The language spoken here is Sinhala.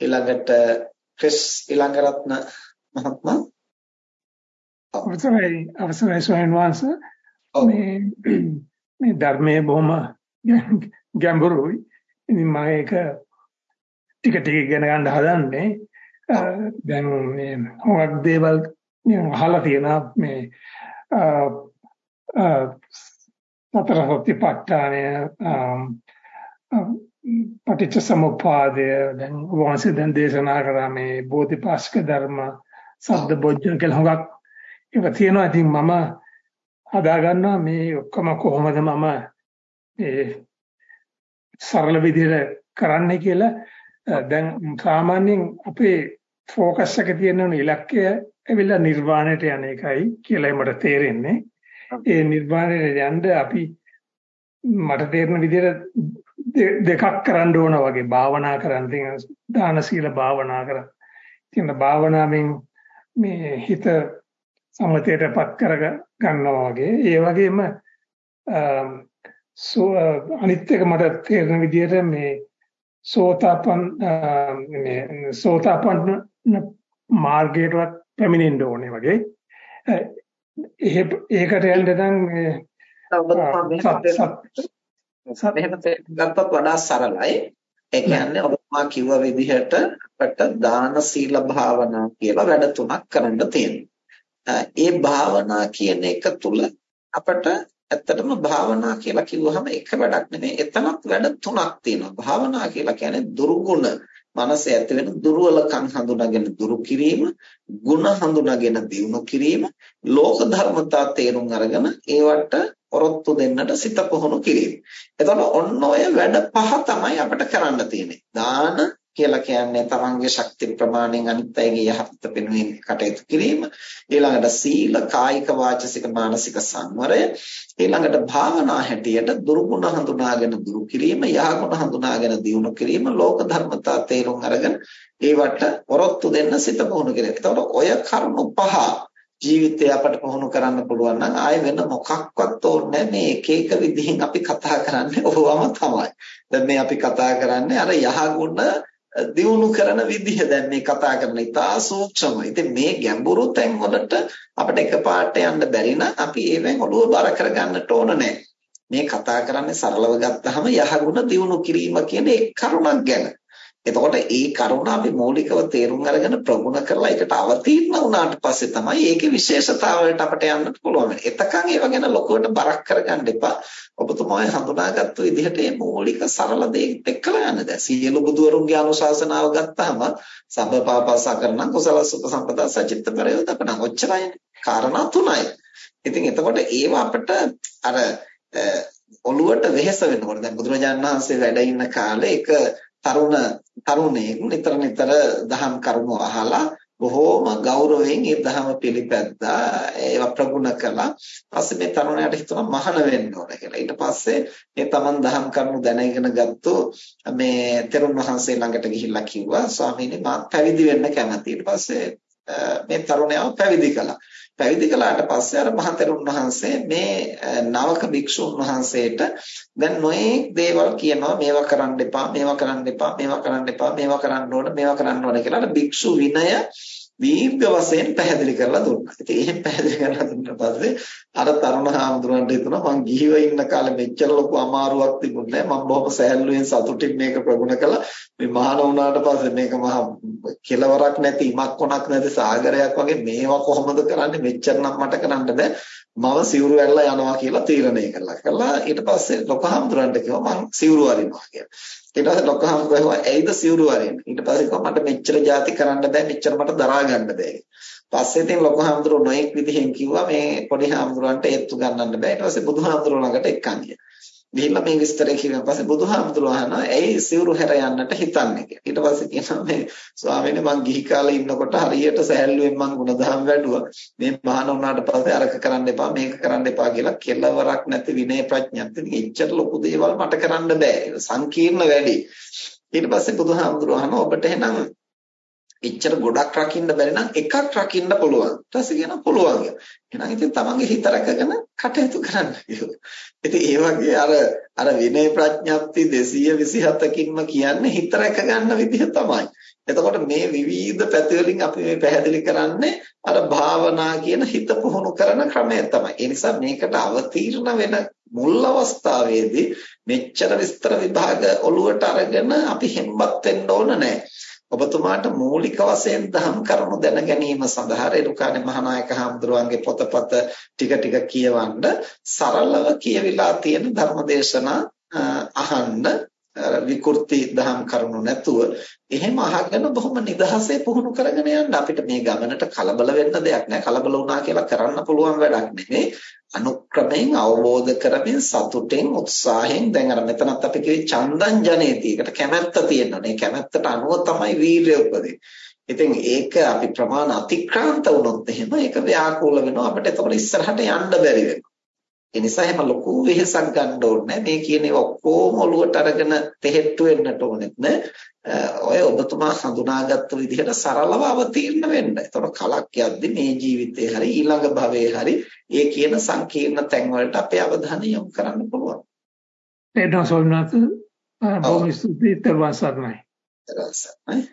ඊළඟට ක්‍රිස් ඊළඟරත්න මහත්මයා අවසරයි අවසරයි ස්වාමීන් වහන්සේ. මේ මේ ධර්මයේ බොහොම ගැඹුරුයි. ඉතින් මම ඒක ටික ටික ඉගෙන ගන්න හදන්නේ. දැන් මේ හුඟක් දේවල් අහලා තියෙනවා. මේ සතර සතිපට්ඨානය පටිච්ච සමුප්පාදය දැන් වහන්සේ දැන් දේශනා කරා මේ බෝධිපාශක ධර්ම සද්ද බොජ්ජන කියලා හුඟක් ඒක තියෙනවා ඉතින් මම හදා ගන්නවා මේ ඔක්කොම කොහොමද මම ඒ සරල විදිහට කරන්නේ කියලා දැන් සාමාන්‍යයෙන් අපේ ફોකස් එක තියෙන ඉලක්කය ඇවිල්ලා නිර්වාණයට යන එකයි කියලා මට තේරෙන්නේ. ඒ නිර්වාණයට යන්න අපි මට තේරෙන විදිහට දෙකක් කරන්න ඕන වගේ. භාවනා කරන්න. තියෙන දාන සීල භාවනා කරන්න. තියෙන භාවනාවෙන් මේ හිත සමතේටපත් කර ගන්නවා වගේ. ඒ වගේම අනිත් එක මට තේරෙන විදිහට මේ සෝතාපන්න මේ සෝතාපන්න මාර්ගයටවත් පැමිණෙන්න ඕනේ වගේ. ඒකට යන්න නම් මෙහෙම ගත්තත් වඩා සරලයි ඒ කියන්නේ ඔබතුමා කිව්ව විදිහට අපිට දාන සීල භාවනා කියලා වැඩ තුනක් කරන්න තියෙනවා. ඒ භාවනා කියන එක තුල අපිට ඇත්තටම භාවනා කියලා කිව්වහම එක වැඩක් නෙමෙයි. එතනත් වැඩ තුනක් තියෙනවා. භාවනා කියලා කියන්නේ දුර්ගුණ මනසේ ඇති වෙන දුර්වලකම් හඳුනාගෙන දුරු කිරීම, ಗುಣ හඳුනාගෙන දියුණු කිරීම, ලෝක ධර්මතා තේරුම් අරගෙන ඒවට ඔරොත්තු දෙන්නට සිත පුහුණු කිරීම. එතකොට ඔන්න ඔය වැඩ පහ තමයි අපිට කරන්න තියෙන්නේ. දාන කියලා කියන්නේ තමන්ගේ ශක්ති ප්‍රමාණයෙන් අනිත් අයගේ යහපත වෙනුවෙන් කටයුතු කිරීම ඊළඟට සීල කායික වාචසික මානසික සංවරය ඊළඟට භාවනා හැටියට දුර්ගුණ හඳුනාගෙන දුරු කිරීම යහගුණ හඳුනාගෙන දියුණු කිරීම ලෝක ධර්මතා තේරුම් අරගෙන ඒවට ඔරොත්තු දෙන්න සිත පුහුණු කිරීම. එතකොට ඔය කරුණු පහ ජීවිතය අපට පුහුණු කරන්න පුළුවන් නම් ආයෙ වෙන මොකක්වත් ඕනේ මේ එක එක විදිහින් අපි කතා කරන්නේ ඕවම තමයි. දැන් මේ අපි කතා කරන්නේ අර යහගුණ දියුණු කරන විදිහ දැන් මේ කතා කරන ඉතා සූක්ෂමයි. ඉතින් මේ ගැඹුරු තැන් වලට අපිට එකපාරට යන්න බැරි නම් අපි ඒවෙන් ඔළුව බර කරගන්නට ඕන නැහැ. මේ කතා කරන්නේ සරලව ගත්තාම යහගුණ දියුණු කිරීම කියන එක් කරුණක් ගැන. එතකොට ඒ කරුණ අපි මූලිකව තේරුම් අරගෙන ප්‍රගුණ කරලා ඒකට අවතීර්ණ වුණාට පස්සේ තමයි ඒකේ විශේෂතාවයට අපිට යන්න පුළුවන්. එතකන් ඒව ගැන ලොකුවට බරක් කරගන්න එපා. ඔබතුමායි හඳුනාගත්තු විදිහට මේ මූලික සරල දේත් එක්කලා යන්න. දැන් සියලු බුදුවරුන්ගේ අනුශාසනාව ගත්තාම සබ්බපාපසකරණ කුසල සුපසම්පදා සචිත්ත ප්‍රයෝදපණ ඔච්චරයිනේ. කාරණා තුනයි. ඉතින් එතකොට ඒව අපිට අර ඔළුවට වෙහෙස වෙනකොට දැන් බුදුරජාණන් වහන්සේ වැඩ ඉන්න කාලේ එක තරුණ තරුණයෙක් නිතර නිතර දහම් කරුණු අහලා බොහෝම ගෞරවයෙන් ඒ දහම පිළිපැද්දා ඒවා ප්‍රගුණ කළා. ඊපස්සේ මේ තරුණයාට හිතුණා මහාන වෙන්න ඕන කියලා. ඊට පස්සේ මේ තමන් දහම් කරුණු දැනගෙන ගත්තු මේ තෙරුන් වහන්සේ ළඟට ගිහිල්ලා කිව්වා ස්වාමීනි මා පැවිදි වෙන්න කැමතියි. ඊට පස්සේ මේ තරුණයාව පැවිදි කළා. පැවිදි කළාට පස්සේ අර මහතෙරුන් වහන්සේ මේ නවක භික්ෂුන් වහන්සේට දැන් නොයේ දේවල් කියනවා. මේවා කරන්න එපා මේවා කරන්න එපා මේවා කරන්න එපා මේවා කරන්න ඕන මේවා කරන්න ඕන කියලා අර භික්ෂු විනය දීර්ඝ වශයෙන් පැහැදිලි කරලා දුන්නා. ඉතින් එහෙම පැහැදිලි කරලා දුන්නා පස්සේ අර තරුණ හාමුදුරන්ට හිතුණා මං ගිහිව ඉන්න කාලේ මෙච්චර ලොකු අමාරුවක් තිබුණේ නැහැ. මම බොහොම සෑහලුවෙන් සතුටින් මේක ප්‍රගුණ කළා. මේ මහාන වුණාට පස්සේ මේක මහා කෙලවරක් නැති ඉමක් කොනක් නැති සාගරයක් වගේ මේවා කොහොමද කරන්නේ? මෙච්චර නම් මට කරන්න බෑ. මම සිවුරු ඇරලා යනවා කියලා තීරණය කළා. කළා ඊට පස්සේ ලොකු හාමුදුරන්ට කිව්වා මං සිවුරු අරිනවා කියලා. ඊට පස්සේ ලොකු හාමුදුරුවෝ ඇයිද සිවුරු අරින්නේ? ඊට පස්සේ කිව්වා මට මෙච්චර જાති කරන්න බෑ මෙච්චර මට දරා ගන්න බෑ. පස්සේ ඉතින් ලොකු හාමුදුරුවෝ නොඑක් විදිහෙන් කිව්වා මේ පොඩි හාමුදුරුවන්ට ඒත්තු ගන්නන්න බෑ. ඊට පස්සේ බුදු හාමුදුරුවෝ ළඟට එක්කන් ගියා. ගිහිල්ලා මේ විස්තරය කිව්වන් පස්සේ බුදුහාමුදුරුවෝ අහනවා ඇයි සිවුරු හැර යන්නට හිතන්නේ කියලා. ඊට පස්සේ කියනවා මේ ස්වාමීනි මං ගිහි කාලේ ඉන්නකොට හරියට සහැල්ලුවෙන් මං ගුණධම් වැඩුවා. මේ මහාන වුණාට පස්සේ අරක කරන්න එපා මේක කරන්න එපා කියලා කෙලවරක් නැති විනය ප්‍රඥාත් ඉතින් එච්චර ලොකු දේවල් මට කරන්න බෑ. සංකීර්ණ වැඩි. ඊට පස්සේ බුදුහාමුදුරුවෝ අහනවා ඔබට එහෙනම් එච්චර ගොඩක් රකින්න බැරි නම් එකක් රකින්න පුළුවන්. ඊට පස්සේ කියනවා පුළුවන් කියලා. එහෙනම් ඉතින් තමන්ගේ හිත රැකගෙන කටයුතු කරන්න කිව්වා. ඉතින් ඒ වගේ අර අර විනය ප්‍රඥප්ති 227කින්ම කියන්නේ හිත රැක ගන්න විදිහ තමයි. එතකොට මේ විවිධ පැති වලින් අපි මේ පැහැදිලි කරන්නේ අර භාවනා කියන හිත පුහුණු කරන ක්‍රමය තමයි. ඒ නිසා මේකට අවතීර්ණ වෙන මුල් අවස්ථාවේදී මෙච්චර විස්තර විභාග ඔලුවට අරගෙන අපි හෙම්බත් වෙන්න ඕන නැහැ. ඔබතුමාට මූලික වශයෙන් දහම් කරුණු දැන ගැනීම සඳහා රේරුකාණේ මහානායක හාමුදුරුවන්ගේ පොතපත ටික ටික කියවන්න සරලව කියවිලා තියෙන ධර්මදේශනා අහන්න විකෘති දහම් කරුණු නැතුව එහෙම අහගෙන බොහොම නිදහසේ පුහුණු කරගෙන යන්න අපිට මේ ගමනට කලබල වෙන්න දෙයක් නැහැ කලබල වුණා කියලා කරන්න පුළුවන් වැඩක් නෙමෙයි අනුක්‍රමයෙන් අවබෝධ කරමින් සතුටෙන් උත්සාහයෙන් දැන් අර මෙතනත් අපි කිව්වේ චන්දං ජනේති. ඒකට කැමැත්ත තියෙනවා. මේ කැමැත්තට අනුව තමයි වීරිය උපදින්නේ. ඉතින් ඒක අපි ප්‍රමාණ අතික්‍රාන්ත වුණොත් එහෙම ඒක ව්‍යාකූල වෙනවා. අපිට එතකොට ඉස්සරහට යන්න බැරි වෙනවා. ඒ නිසා එහෙම ලොකු වෙහෙසක් ගන්න ඕනේ මේ කියන ඒවා ඔක්කොම ඔලුවට අරගෙන තෙහෙට්ටු වෙන්නට ඕනෙත් නෑ. ඔය ඔබතුමා හඳුනාගත්ත විදිහට සරලව අවතීර්ණ වෙන්න. එතකොට කලක් යද්දි මේ ජීවිතේ හරි ඊළඟ භවයේ හරි ඒ කියන සංකීර්ණ තැන් වලට අපේ අවධානය යොමු කරන්න පුළුවන්. ඒක සෝමනාත් බොහොම ස්තුතියි තර්වාසර්ණයි. තර්වාසර්ණයි.